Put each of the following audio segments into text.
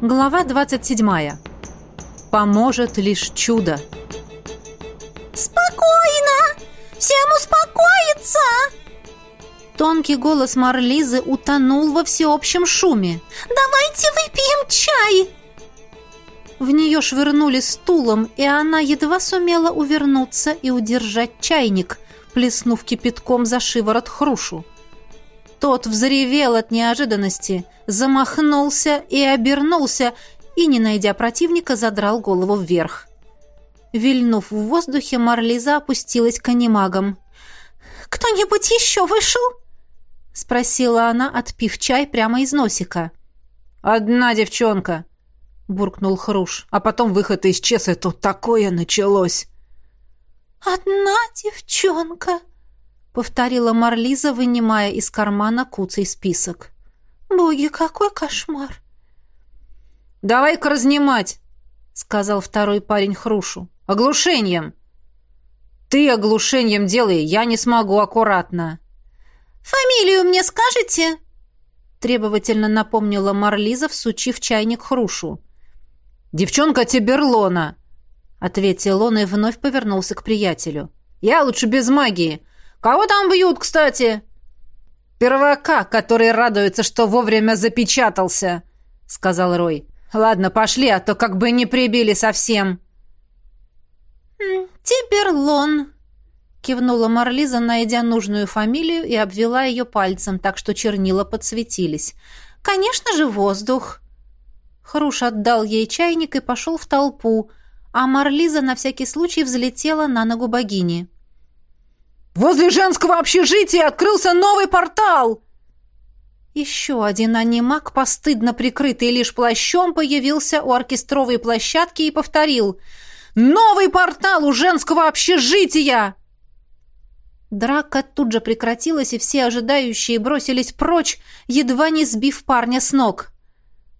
Глава 27. Поможет лишь чудо. «Спокойно! Всем успокоиться!» Тонкий голос Марлизы утонул во всеобщем шуме. «Давайте выпьем чай!» В нее швырнули стулом, и она едва сумела увернуться и удержать чайник, плеснув кипятком за шиворот хрушу. Тот взревел от неожиданности, замахнулся и обернулся, и, не найдя противника, задрал голову вверх. Вильнув в воздухе, Марлиза опустилась к анимагам. «Кто-нибудь еще вышел?» — спросила она, отпив чай прямо из носика. «Одна девчонка», — буркнул Хруш. «А потом выход исчез, и тут такое началось». «Одна девчонка», — повторила Марлиза, вынимая из кармана куцый список. «Боги, какой кошмар!» «Давай-ка разнимать», — сказал второй парень Хрушу. «Оглушением». «Ты оглушением делай, я не смогу аккуратно». «Фамилию мне скажете?» требовательно напомнила Марлиза, всучив чайник Хрушу. «Девчонка Тиберлона», — ответил он и вновь повернулся к приятелю. «Я лучше без магии. Кого там бьют, кстати?» «Первака, который радуется, что вовремя запечатался», — сказал Рой. «Ладно, пошли, а то как бы не прибили совсем». «Тиберлон», — кивнула Марлиза, найдя нужную фамилию и обвела ее пальцем, так что чернила подсветились. «Конечно же, воздух». Хруш отдал ей чайник и пошел в толпу, а Марлиза на всякий случай взлетела на ногу богини. «Возле женского общежития открылся новый портал!» Еще один анимак, постыдно прикрытый лишь плащом, появился у оркестровой площадки и повторил «Новый портал у женского общежития!» Драка тут же прекратилась, и все ожидающие бросились прочь, едва не сбив парня с ног.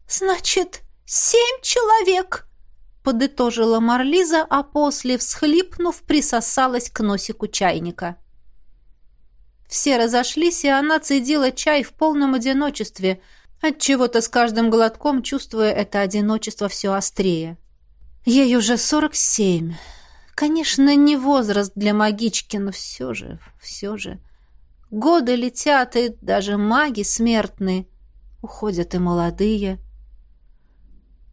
«Значит, семь человек!» — подытожила Марлиза, а после, всхлипнув, присосалась к носику чайника. Все разошлись, и она цедила чай в полном одиночестве, отчего-то с каждым глотком чувствуя это одиночество все острее. Ей уже сорок семь. Конечно, не возраст для магички, но все же, все же. Годы летят, и даже маги смертные. Уходят и молодые.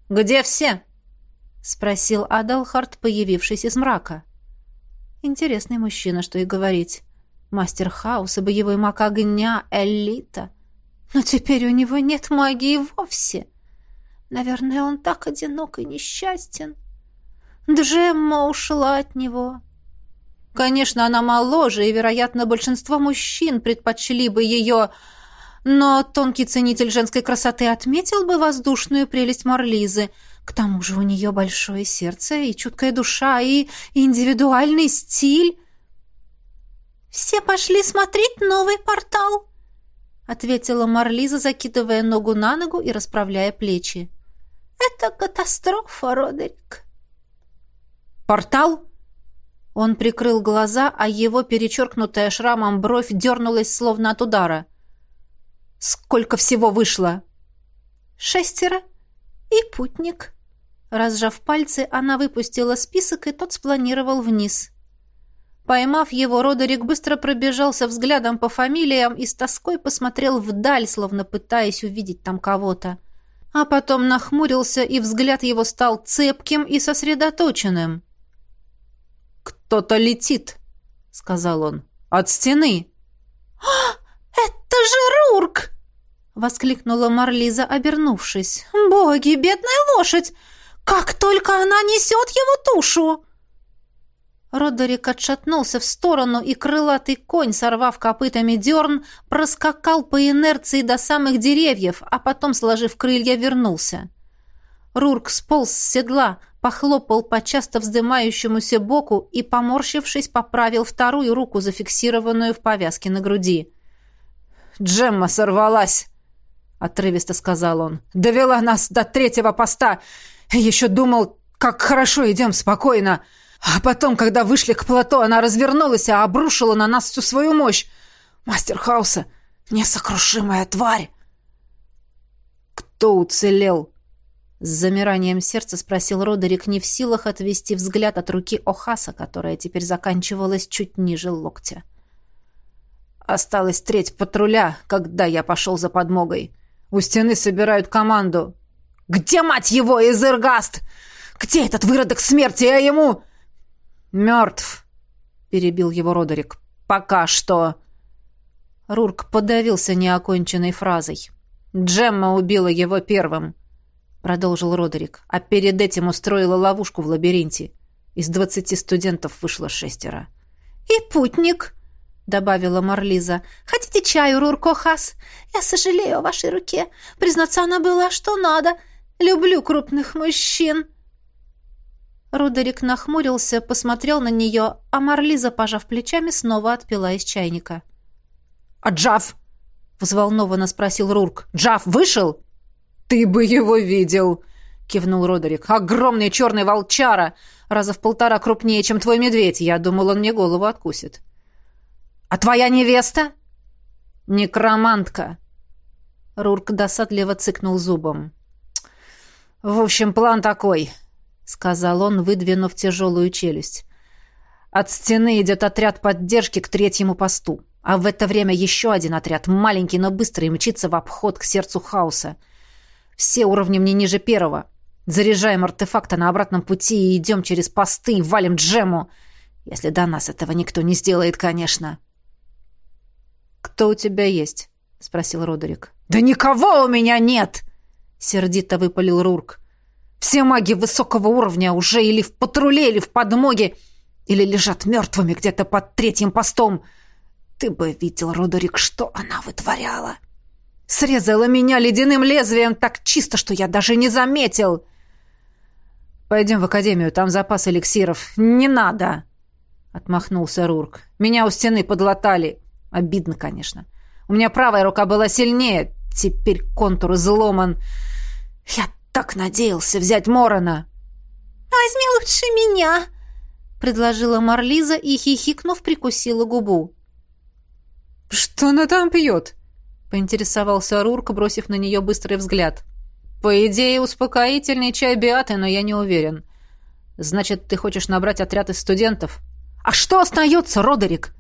«Где все?» — спросил Адалхард, появившись из мрака. Интересный мужчина, что и говорить. Мастер хаоса, боевой маг огня, элита. Но теперь у него нет магии вовсе. Наверное, он так одинок и несчастен. Джемма ушла от него. Конечно, она моложе, и, вероятно, большинство мужчин предпочли бы ее... Но тонкий ценитель женской красоты отметил бы воздушную прелесть Марлизы. К тому же у нее большое сердце и чуткая душа, и индивидуальный стиль. «Все пошли смотреть новый портал», — ответила Марлиза, закидывая ногу на ногу и расправляя плечи. «Это катастрофа, Родерик». «Портал?» Он прикрыл глаза, а его перечеркнутая шрамом бровь дернулась словно от удара. Сколько всего вышло? Шестеро и путник. Разжав пальцы, она выпустила список, и тот спланировал вниз. Поймав его, Родерик быстро пробежался взглядом по фамилиям и с тоской посмотрел вдаль, словно пытаясь увидеть там кого-то. А потом нахмурился, и взгляд его стал цепким и сосредоточенным. «Кто-то летит», — сказал он, — «от стены». «А, это же Рурк!» — воскликнула Марлиза, обернувшись. «Боги, бедная лошадь! Как только она несет его тушу!» Родерик отшатнулся в сторону, и крылатый конь, сорвав копытами дерн, проскакал по инерции до самых деревьев, а потом, сложив крылья, вернулся. Рурк сполз с седла, похлопал по часто вздымающемуся боку и, поморщившись, поправил вторую руку, зафиксированную в повязке на груди. «Джемма сорвалась!» — отрывисто сказал он. «Довела нас до третьего поста! Еще думал, как хорошо идем спокойно!» А потом, когда вышли к плато, она развернулась и обрушила на нас всю свою мощь. Мастер Хауса — несокрушимая тварь. Кто уцелел? С замиранием сердца спросил Родерик, не в силах отвести взгляд от руки Охаса, которая теперь заканчивалась чуть ниже локтя. «Осталась треть патруля, когда я пошел за подмогой. У стены собирают команду. Где, мать его, Изергаст? Где этот выродок смерти, а ему...» «Мертв», — перебил его Родерик. «Пока что». Рурк подавился неоконченной фразой. «Джемма убила его первым». — продолжил Родерик. «А перед этим устроила ловушку в лабиринте. Из двадцати студентов вышло шестеро». «И путник», — добавила Марлиза. «Хотите чаю, Руркохас? Я сожалею о вашей руке. Признаться, она была что надо. Люблю крупных мужчин». Родерик нахмурился, посмотрел на нее, а Марлиза, пожав плечами, снова отпила из чайника. «А Джав?» — взволнованно спросил Рурк. «Джав вышел?» «Ты бы его видел!» — кивнул Родерик. «Огромный черный волчара! Раза в полтора крупнее, чем твой медведь. Я думал, он мне голову откусит». «А твоя невеста?» «Некромантка». Рурк досадливо цыкнул зубом. «В общем, план такой», — сказал он, выдвинув тяжелую челюсть. «От стены идет отряд поддержки к третьему посту, а в это время еще один отряд, маленький, но быстрый, мчится в обход к сердцу хаоса. Все уровни мне ниже первого. Заряжаем артефакты на обратном пути и идем через посты валим джему. Если до нас этого никто не сделает, конечно. «Кто у тебя есть?» — спросил Родерик. «Да никого у меня нет!» — сердито выпалил Рурк. «Все маги высокого уровня уже или в патруле, или в подмоге, или лежат мертвыми где-то под третьим постом. Ты бы видел, Родерик, что она вытворяла!» Срезала меня ледяным лезвием так чисто, что я даже не заметил. Пойдем в академию, там запас эликсиров. Не надо, отмахнулся Рурк. Меня у стены подлатали. Обидно, конечно. У меня правая рука была сильнее, теперь контур изломан. Я так надеялся взять Морона. Возьми лучше меня, предложила Марлиза и хихикнув прикусила губу. Что она там пьет? поинтересовался Рурк, бросив на нее быстрый взгляд. «По идее, успокоительный чай биаты, но я не уверен. Значит, ты хочешь набрать отряд из студентов?» «А что остается, Родерик?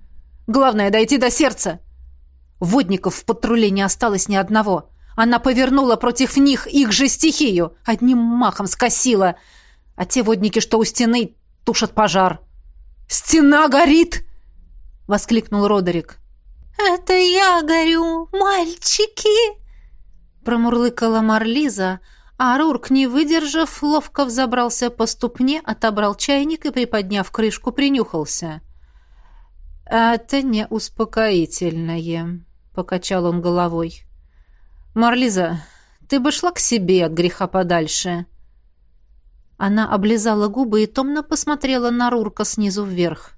Главное — дойти до сердца!» Водников в патруле не осталось ни одного. Она повернула против них их же стихию, одним махом скосила. А те водники, что у стены, тушат пожар. «Стена горит!» — воскликнул Родерик. «Это я горю, мальчики!» Промурлыкала Марлиза, а Рурк, не выдержав, ловко взобрался по ступне, отобрал чайник и, приподняв крышку, принюхался. «Это не успокоительное», — покачал он головой. «Марлиза, ты бы шла к себе от греха подальше». Она облизала губы и томно посмотрела на Рурка снизу вверх.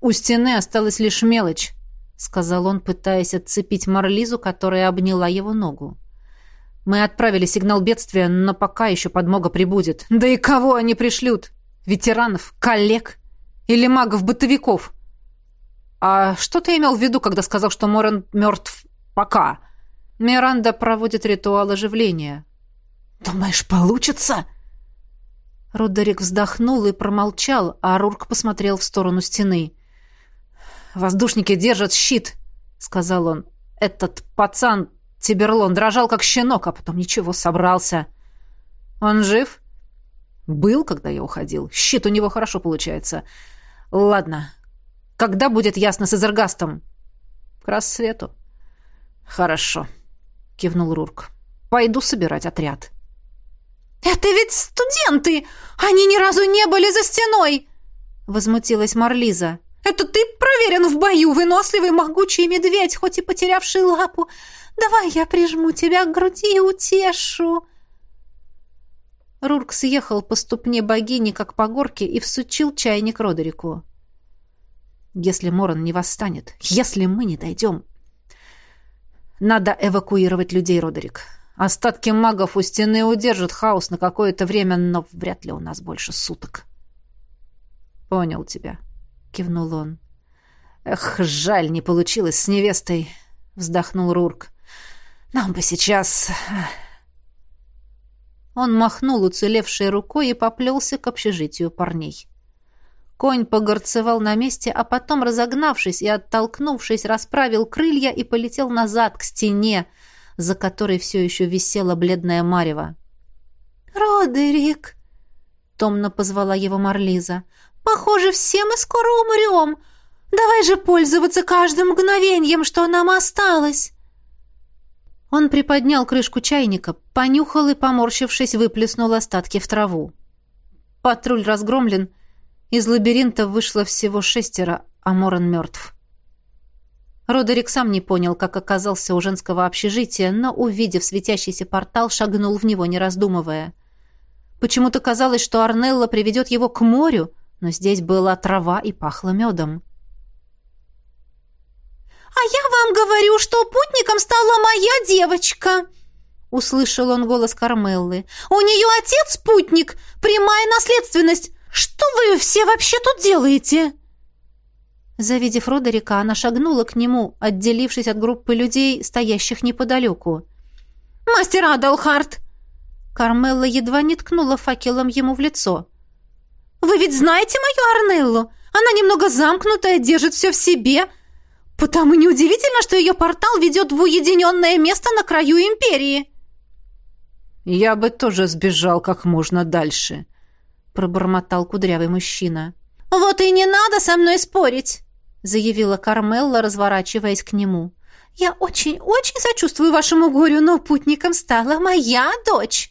«У стены осталась лишь мелочь», — сказал он, пытаясь отцепить Марлизу, которая обняла его ногу. «Мы отправили сигнал бедствия, но пока еще подмога прибудет. Да и кого они пришлют? Ветеранов? Коллег? Или магов-бытовиков?» «А что ты имел в виду, когда сказал, что Моран мертв пока?» «Миранда проводит ритуал оживления». «Думаешь, получится?» Родерик вздохнул и промолчал, а Рурк посмотрел в сторону стены. Воздушники держат щит», — сказал он. «Этот пацан, Тиберлон, дрожал как щенок, а потом ничего, собрался». «Он жив?» «Был, когда я уходил. Щит у него хорошо получается. Ладно. Когда будет ясно с Эзергастом?» «К рассвету». «Хорошо», — кивнул Рурк. «Пойду собирать отряд». «Это ведь студенты! Они ни разу не были за стеной!» — возмутилась Марлиза. Это ты проверен в бою, выносливый, могучий медведь, хоть и потерявший лапу. Давай я прижму тебя к груди и утешу». Рурк съехал по ступне богини, как по горке, и всучил чайник Родерику. «Если Моран не восстанет, если мы не дойдем...» «Надо эвакуировать людей, Родерик. Остатки магов у стены удержат хаос на какое-то время, но вряд ли у нас больше суток». «Понял тебя», кивнул он. Эх, жаль, не получилось с невестой, вздохнул Рурк. Нам бы сейчас Он махнул уцелевшей рукой и поплелся к общежитию парней. Конь погорцевал на месте, а потом, разогнавшись и оттолкнувшись, расправил крылья и полетел назад, к стене, за которой все еще висела бледная марева. «Родерик!» — томно позвала его Марлиза. «Похоже, все мы скоро умрем. Давай же пользоваться каждым мгновением, что нам осталось!» Он приподнял крышку чайника, понюхал и, поморщившись, выплеснул остатки в траву. Патруль разгромлен — из лабиринта вышло всего шестеро, а Моран мертв. Родерик сам не понял, как оказался у женского общежития, но, увидев светящийся портал, шагнул в него, не раздумывая. Почему-то казалось, что Арнелла приведет его к морю, но здесь была трава и пахло медом. «А я вам говорю, что путником стала моя девочка!» Услышал он голос Кармеллы. «У нее отец путник, прямая наследственность, «Что вы все вообще тут делаете?» Завидев Родерика, она шагнула к нему, отделившись от группы людей, стоящих неподалеку. «Мастер Адалхарт!» Кармелла едва не ткнула факелом ему в лицо. «Вы ведь знаете мою Арнеллу? Она немного замкнутая, держит все в себе. Потому неудивительно, что ее портал ведет в уединенное место на краю империи». «Я бы тоже сбежал как можно дальше», пробормотал кудрявый мужчина. «Вот и не надо со мной спорить!» заявила Кармелла, разворачиваясь к нему. «Я очень-очень сочувствую вашему горю, но путником стала моя дочь!»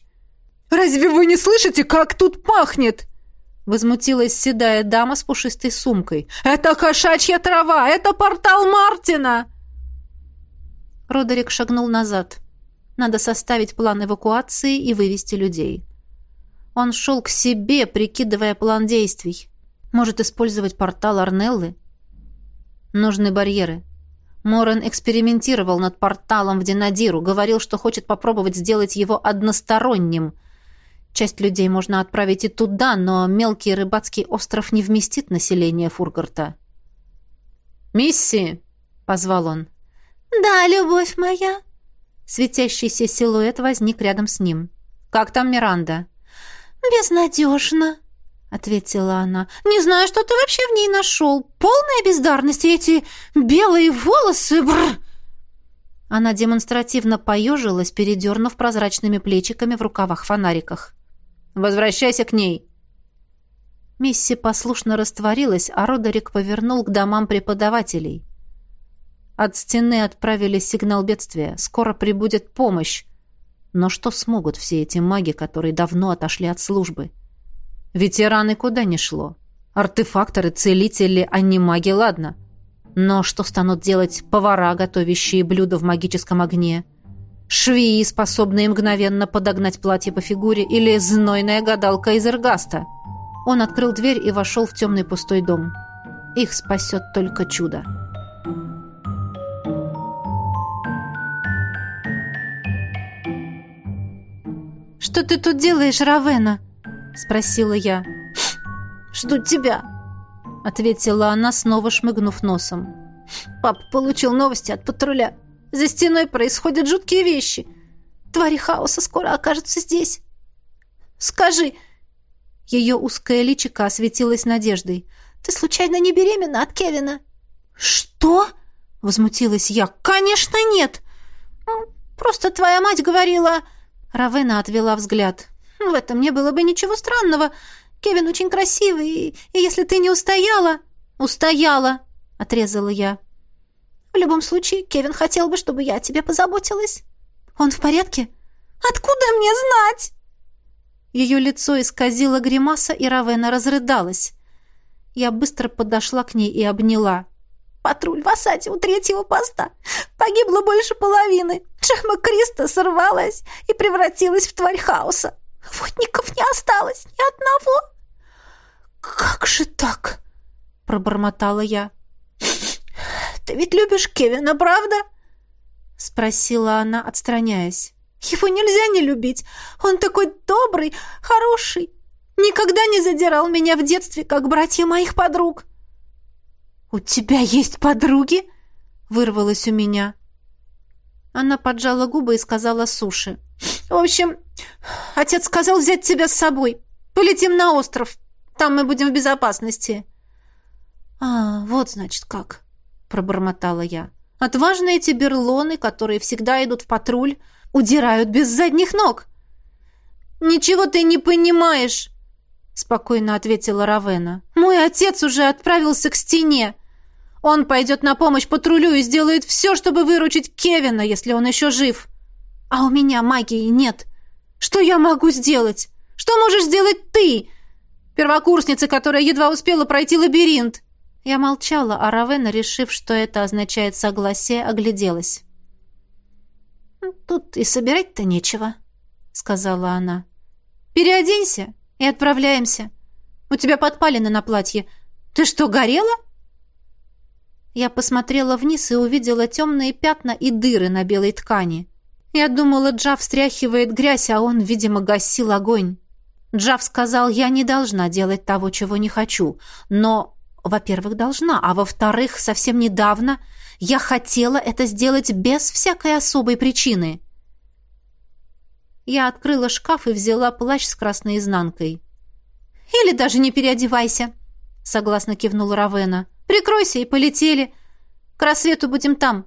«Разве вы не слышите, как тут пахнет?» Возмутилась седая дама с пушистой сумкой. «Это кошачья трава! Это портал Мартина!» Родерик шагнул назад. Надо составить план эвакуации и вывести людей. Он шел к себе, прикидывая план действий. Может использовать портал Арнеллы? Нужны барьеры. Морен экспериментировал над порталом в Динадиру, говорил, что хочет попробовать сделать его односторонним. Часть людей можно отправить и туда, но мелкий рыбацкий остров не вместит население Фургарта. «Мисси!» — позвал он. «Да, любовь моя!» Светящийся силуэт возник рядом с ним. «Как там Миранда?» «Безнадежно», — ответила она. «Не знаю, что ты вообще в ней нашел. Полная бездарность и эти белые волосы. Бррр!» Она демонстративно поежилась, передернув прозрачными плечиками в рукавах-фонариках. «Возвращайся к ней!» Мисси послушно растворилась, а Родерик повернул к домам преподавателей. От стены отправили сигнал бедствия. Скоро прибудет помощь. Но что смогут все эти маги, которые давно отошли от службы? Ветераны куда не шло. Артефакторы, целители, а не маги, ладно. Но что станут делать повара, готовящие блюда в магическом огне? Швеи, способные мгновенно подогнать платье по фигуре, или знойная гадалка из Эргаста? Он открыл дверь и вошел в темный пустой дом. Их спасет только чудо. «Что ты тут делаешь, Равена?» — спросила я. «Жду тебя», — ответила она, снова шмыгнув носом. «Папа получил новости от патруля. За стеной происходят жуткие вещи. Твари хаоса скоро окажутся здесь. Скажи...» Ее узкое личико осветилось надеждой. «Ты случайно не беременна от Кевина?» «Что?» — возмутилась я. «Конечно нет!» «Просто твоя мать говорила...» Равена отвела взгляд. «В этом не было бы ничего странного. Кевин очень красивый, и, если ты не устояла...» «Устояла!» — отрезала я. «В любом случае, Кевин хотел бы, чтобы я о тебе позаботилась. Он в порядке?» «Откуда мне знать?» Ее лицо исказило гримаса, и Равена разрыдалась. Я быстро подошла к ней и обняла. Патруль в осаде у третьего поста. Погибло больше половины. Джема Криста сорвалась и превратилась в тварь хаоса. Водников не осталось ни одного. «Как же так?» — пробормотала я. «Ты ведь любишь Кевина, правда?» — спросила она, отстраняясь. «Его нельзя не любить. Он такой добрый, хороший. Никогда не задирал меня в детстве, как братья моих подруг». «У тебя есть подруги?» — вырвалось у меня. Она поджала губы и сказала Суши. В общем, отец сказал взять тебя с собой. Полетим на остров. Там мы будем в безопасности». «А, вот, значит, как», — пробормотала я. «Отважные тиберлоны, которые всегда идут в патруль, удирают без задних ног». «Ничего ты не понимаешь», — спокойно ответила Равена. «Мой отец уже отправился к стене. Он пойдет на помощь патрулю и сделает все, чтобы выручить Кевина, если он еще жив. А у меня магии нет. Что я могу сделать? Что можешь сделать ты, первокурсница, которая едва успела пройти лабиринт?» Я молчала, а Равена, решив, что это означает согласие, огляделась. «Тут и собирать-то нечего», — сказала она. «Переоденься и отправляемся. У тебя подпалины на платье. Ты что, горела?» Я посмотрела вниз и увидела темные пятна и дыры на белой ткани. Я думала, Джав встряхивает грязь, а он, видимо, гасил огонь. Джав сказал, я не должна делать того, чего не хочу. Но, во-первых, должна, а во-вторых, совсем недавно я хотела это сделать без всякой особой причины. Я открыла шкаф и взяла плащ с красной изнанкой. «Или даже не переодевайся», — согласно кивнула Равена. «Прикройся и полетели. К рассвету будем там.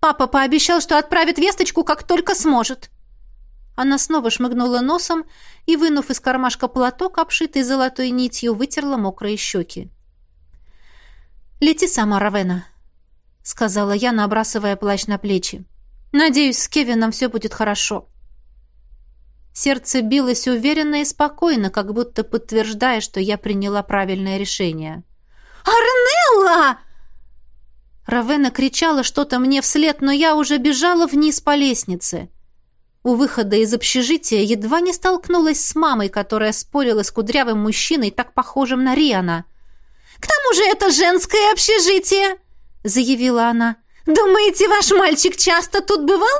Папа пообещал, что отправит весточку, как только сможет». Она снова шмыгнула носом и, вынув из кармашка платок, обшитый золотой нитью, вытерла мокрые щеки. «Лети сама, Равена», — сказала я, набрасывая плащ на плечи. «Надеюсь, с Кевином все будет хорошо». Сердце билось уверенно и спокойно, как будто подтверждая, что я приняла правильное решение. «Арнелла!» Равена кричала что-то мне вслед, но я уже бежала вниз по лестнице. У выхода из общежития едва не столкнулась с мамой, которая спорила с кудрявым мужчиной, так похожим на Риана. «К тому же это женское общежитие!» — заявила она. «Думаете, ваш мальчик часто тут бывал?»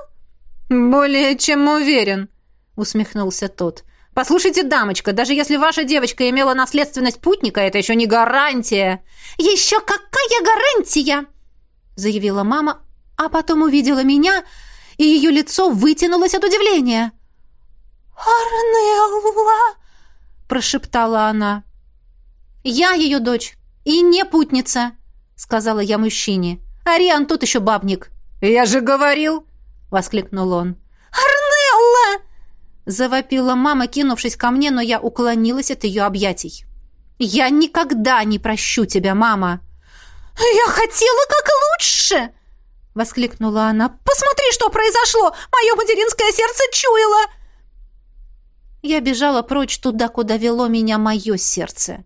«Более чем уверен», — усмехнулся тот. «Послушайте, дамочка, даже если ваша девочка имела наследственность путника, это еще не гарантия». «Еще какая гарантия?» — заявила мама, а потом увидела меня, и ее лицо вытянулось от удивления. «Арнелла!» — прошептала она. «Я ее дочь и не путница», — сказала я мужчине. «Ариан тут еще бабник». «Я же говорил!» — воскликнул он. Завопила мама, кинувшись ко мне, но я уклонилась от ее объятий. «Я никогда не прощу тебя, мама!» «Я хотела как лучше!» — воскликнула она. «Посмотри, что произошло! Мое материнское сердце чуяло!» Я бежала прочь туда, куда вело меня мое сердце.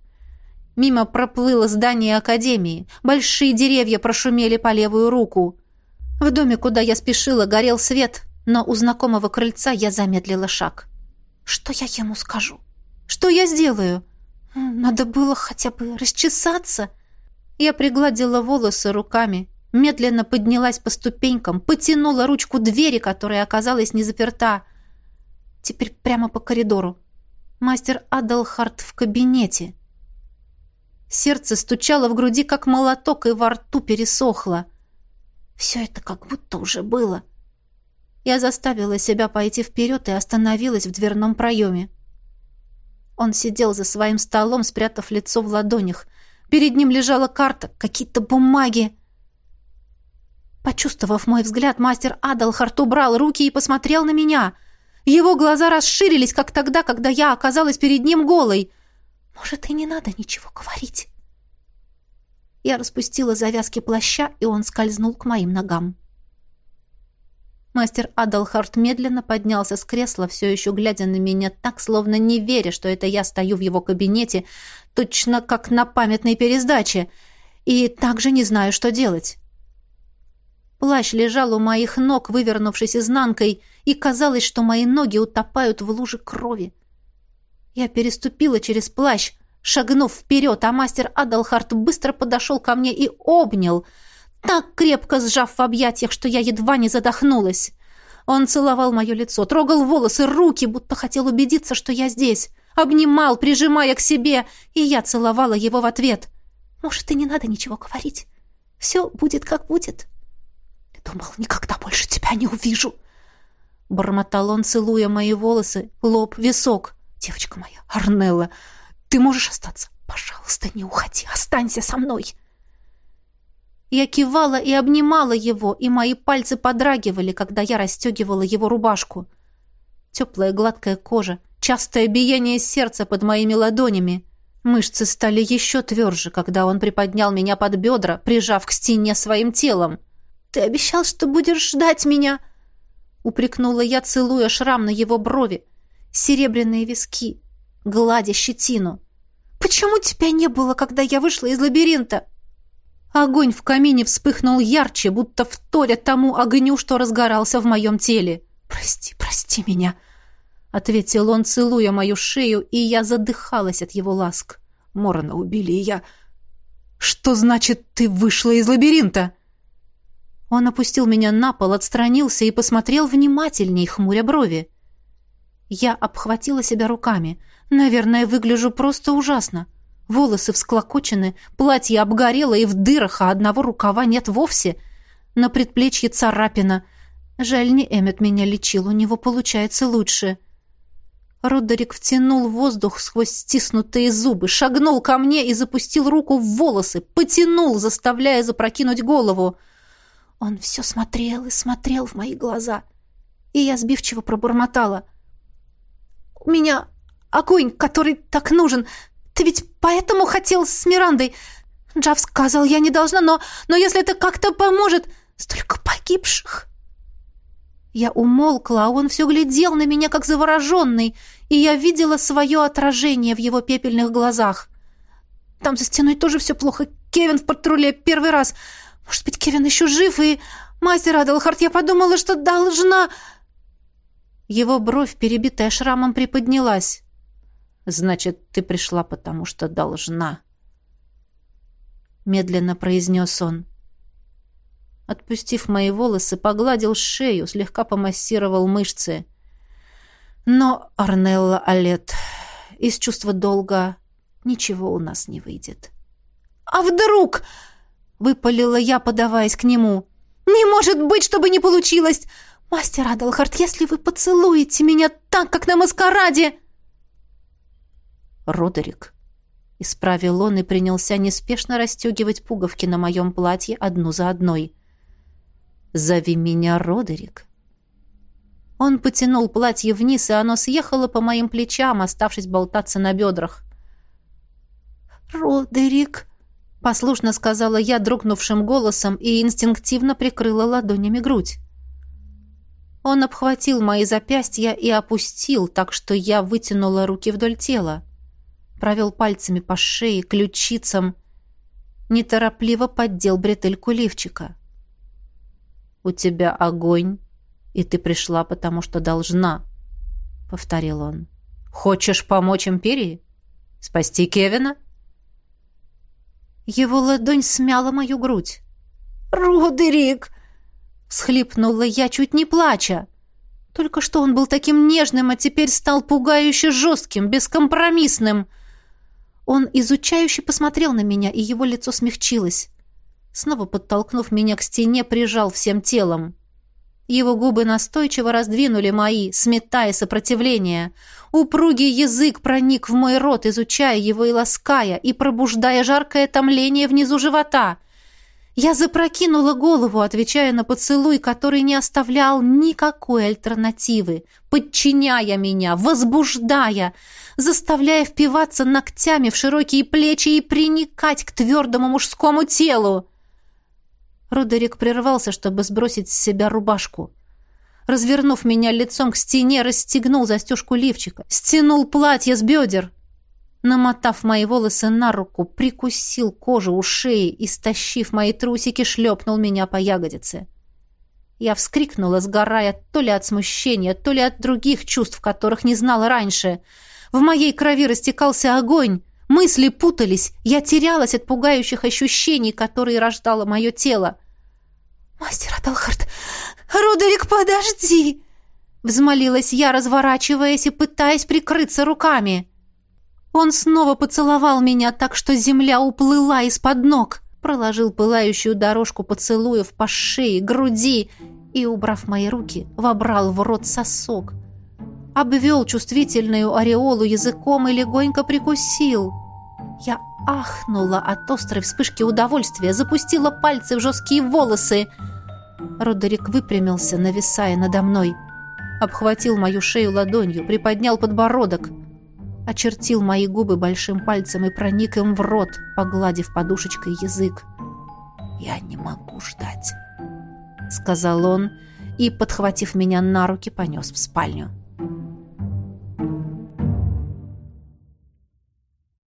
Мимо проплыло здание академии. Большие деревья прошумели по левую руку. В доме, куда я спешила, горел свет но у знакомого крыльца я замедлила шаг. Что я ему скажу? Что я сделаю? Надо было хотя бы расчесаться. Я пригладила волосы руками, медленно поднялась по ступенькам, потянула ручку двери, которая оказалась не заперта. Теперь прямо по коридору. Мастер Адалхарт в кабинете. Сердце стучало в груди, как молоток, и во рту пересохло. Все это как будто уже было. — я заставила себя пойти вперед и остановилась в дверном проеме. Он сидел за своим столом, спрятав лицо в ладонях. Перед ним лежала карта, какие-то бумаги. Почувствовав мой взгляд, мастер Адалхарт убрал руки и посмотрел на меня. Его глаза расширились, как тогда, когда я оказалась перед ним голой. «Может, и не надо ничего говорить?» Я распустила завязки плаща, и он скользнул к моим ногам. Мастер Адалхарт медленно поднялся с кресла, все еще глядя на меня так, словно не веря, что это я стою в его кабинете, точно как на памятной пересдаче, и также не знаю, что делать. Плащ лежал у моих ног, вывернувшись изнанкой, и казалось, что мои ноги утопают в луже крови. Я переступила через плащ, шагнув вперед, а мастер Адалхарт быстро подошел ко мне и обнял — так крепко сжав в объятиях, что я едва не задохнулась. Он целовал мое лицо, трогал волосы, руки, будто хотел убедиться, что я здесь. Обнимал, прижимая к себе, и я целовала его в ответ. «Может, и не надо ничего говорить. Все будет, как будет». «Думал, никогда больше тебя не увижу». — бормотал он, целуя мои волосы, лоб, висок. «Девочка моя, Арнелла, ты можешь остаться? Пожалуйста, не уходи, останься со мной!» Я кивала и обнимала его, и мои пальцы подрагивали, когда я расстегивала его рубашку. Теплая гладкая кожа, частое биение сердца под моими ладонями. Мышцы стали еще тверже, когда он приподнял меня под бедра, прижав к стене своим телом. «Ты обещал, что будешь ждать меня!» упрекнула я, целуя шрам на его брови, серебряные виски, гладя щетину. «Почему тебя не было, когда я вышла из лабиринта?» Огонь в камине вспыхнул ярче, будто вторя тому огню, что разгорался в моем теле. «Прости, прости меня!» — ответил он, целуя мою шею, и я задыхалась от его ласк. Морона убили, и я... «Что значит, ты вышла из лабиринта?» Он опустил меня на пол, отстранился и посмотрел внимательней, хмуря брови. Я обхватила себя руками. Наверное, выгляжу просто ужасно. Волосы всклокочены, платье обгорело и в дырах, а одного рукава нет вовсе. На предплечье царапина. Жаль, не Эммет меня лечил, у него получается лучше. Родерик втянул воздух сквозь стиснутые зубы, шагнул ко мне и запустил руку в волосы, потянул, заставляя запрокинуть голову. Он все смотрел и смотрел в мои глаза, и я сбивчиво пробормотала. «У меня огонь, который так нужен. Ты ведь поэтому хотел с Мирандой. Джав сказал, я не должна, но, но если это как-то поможет, столько погибших». Я умолкла, а он все глядел на меня, как завороженный, и я видела свое отражение в его пепельных глазах. Там за стеной тоже все плохо. Кевин в патруле первый раз. Может быть, Кевин еще жив, и... Мастер Аделхарт, я подумала, что должна...» Его бровь, перебитая шрамом, приподнялась. «Значит, ты пришла, потому что должна», — медленно произнес он. Отпустив мои волосы, погладил шею, слегка помассировал мышцы. Но, Арнелла Алет, из чувства долга ничего у нас не выйдет. «А вдруг?» — выпалила я, подаваясь к нему. «Не может быть, чтобы не получилось! Мастер Адалхарт, если вы поцелуете меня так, как на маскараде...» «Родерик», — исправил он и принялся неспешно расстегивать пуговки на моем платье одну за одной. «Зови меня Родерик». Он потянул платье вниз, и оно съехало по моим плечам, оставшись болтаться на бедрах. «Родерик», Послушно сказала я дрогнувшим голосом и инстинктивно прикрыла ладонями грудь. Он обхватил мои запястья и опустил, так что я вытянула руки вдоль тела. Провел пальцами по шее, ключицам. Неторопливо поддел бретельку лифчика. «У тебя огонь, и ты пришла, потому что должна», — повторил он. «Хочешь помочь Империи? Спасти Кевина?» Его ладонь смяла мою грудь. «Родерик!» — всхлипнула я, чуть не плача. Только что он был таким нежным, а теперь стал пугающе жестким, бескомпромиссным. Он изучающе посмотрел на меня, и его лицо смягчилось. Снова подтолкнув меня к стене, прижал всем телом. Его губы настойчиво раздвинули мои, сметая сопротивление. Упругий язык проник в мой рот, изучая его и лаская, и пробуждая жаркое томление внизу живота. Я запрокинула голову, отвечая на поцелуй, который не оставлял никакой альтернативы, подчиняя меня, возбуждая, заставляя впиваться ногтями в широкие плечи и приникать к твердому мужскому телу. Родерик прервался, чтобы сбросить с себя рубашку. Развернув меня лицом к стене, расстегнул застежку лифчика, стянул платье с бедер. Намотав мои волосы на руку, прикусил кожу у шеи и, стащив мои трусики, шлепнул меня по ягодице. Я вскрикнула, сгорая то ли от смущения, то ли от других чувств, которых не знала раньше. В моей крови растекался огонь, Мысли путались, я терялась от пугающих ощущений, которые рождало мое тело. «Мастер Адалхард! Родерик, подожди!» Взмолилась я, разворачиваясь и пытаясь прикрыться руками. Он снова поцеловал меня так, что земля уплыла из-под ног, проложил пылающую дорожку поцелуев по шее, груди и, убрав мои руки, вобрал в рот сосок. Обвел чувствительную ореолу языком и легонько прикусил. Я ахнула от острой вспышки удовольствия, запустила пальцы в жесткие волосы. Родерик выпрямился, нависая надо мной. Обхватил мою шею ладонью, приподнял подбородок. Очертил мои губы большим пальцем и проник им в рот, погладив подушечкой язык. «Я не могу ждать», — сказал он и, подхватив меня на руки, понес в спальню.